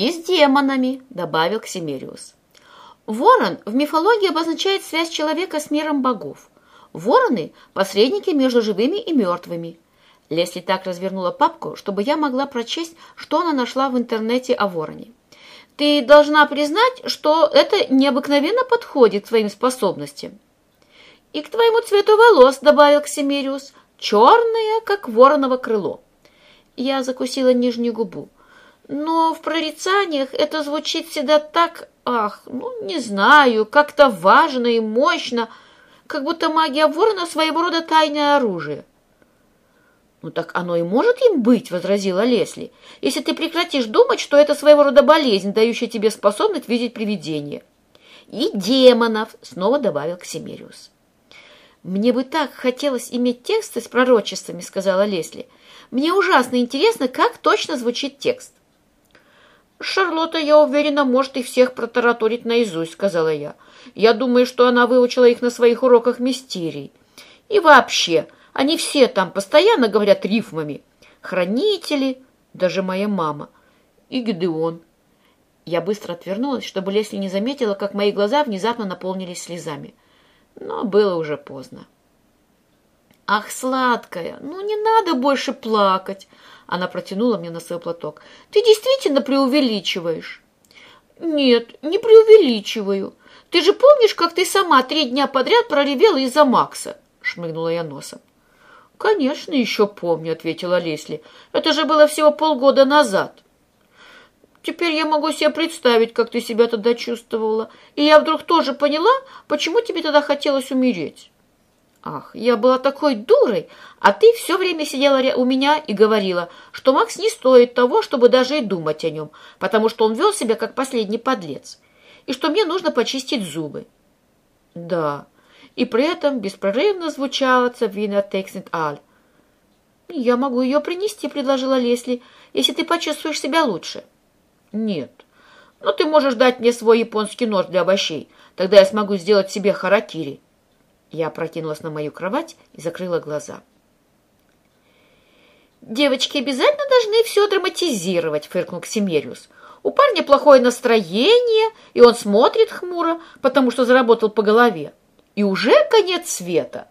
«И с демонами», — добавил Ксимериус. Ворон в мифологии обозначает связь человека с миром богов. Вороны – посредники между живыми и мертвыми. Лесли так развернула папку, чтобы я могла прочесть, что она нашла в интернете о вороне. Ты должна признать, что это необыкновенно подходит к твоим способностям. И к твоему цвету волос, добавил Ксимериус, черное, как вороново крыло. Я закусила нижнюю губу. Но в прорицаниях это звучит всегда так, ах, ну, не знаю, как-то важно и мощно, как будто магия ворона своего рода тайное оружие. «Ну так оно и может им быть», — возразила Лесли, «если ты прекратишь думать, что это своего рода болезнь, дающая тебе способность видеть привидения». «И демонов», — снова добавил Ксимериус. «Мне бы так хотелось иметь тексты с пророчествами», — сказала Лесли. «Мне ужасно интересно, как точно звучит текст». «Шарлотта, я уверена, может и всех протараторить наизусть», — сказала я. «Я думаю, что она выучила их на своих уроках мистерий. И вообще, они все там постоянно говорят рифмами. Хранители, даже моя мама. И Гедеон». Я быстро отвернулась, чтобы Лесли не заметила, как мои глаза внезапно наполнились слезами. Но было уже поздно. «Ах, сладкая, ну не надо больше плакать!» Она протянула мне на свой платок. «Ты действительно преувеличиваешь?» «Нет, не преувеличиваю. Ты же помнишь, как ты сама три дня подряд проревела из-за Макса?» Шмыгнула я носом. «Конечно, еще помню», — ответила Лесли. «Это же было всего полгода назад». «Теперь я могу себе представить, как ты себя тогда чувствовала. И я вдруг тоже поняла, почему тебе тогда хотелось умереть». Ах, я была такой дурой, а ты все время сидела у меня и говорила, что Макс не стоит того, чтобы даже и думать о нем, потому что он вел себя как последний подлец, и что мне нужно почистить зубы. Да, и при этом беспрерывно звучала Цавина Тексент Аль. «Я могу ее принести», — предложила Лесли, «если ты почувствуешь себя лучше». «Нет, но ты можешь дать мне свой японский нож для овощей, тогда я смогу сделать себе харакири». Я опрокинулась на мою кровать и закрыла глаза. «Девочки обязательно должны все драматизировать», — фыркнул Ксимериус. «У парня плохое настроение, и он смотрит хмуро, потому что заработал по голове. И уже конец света.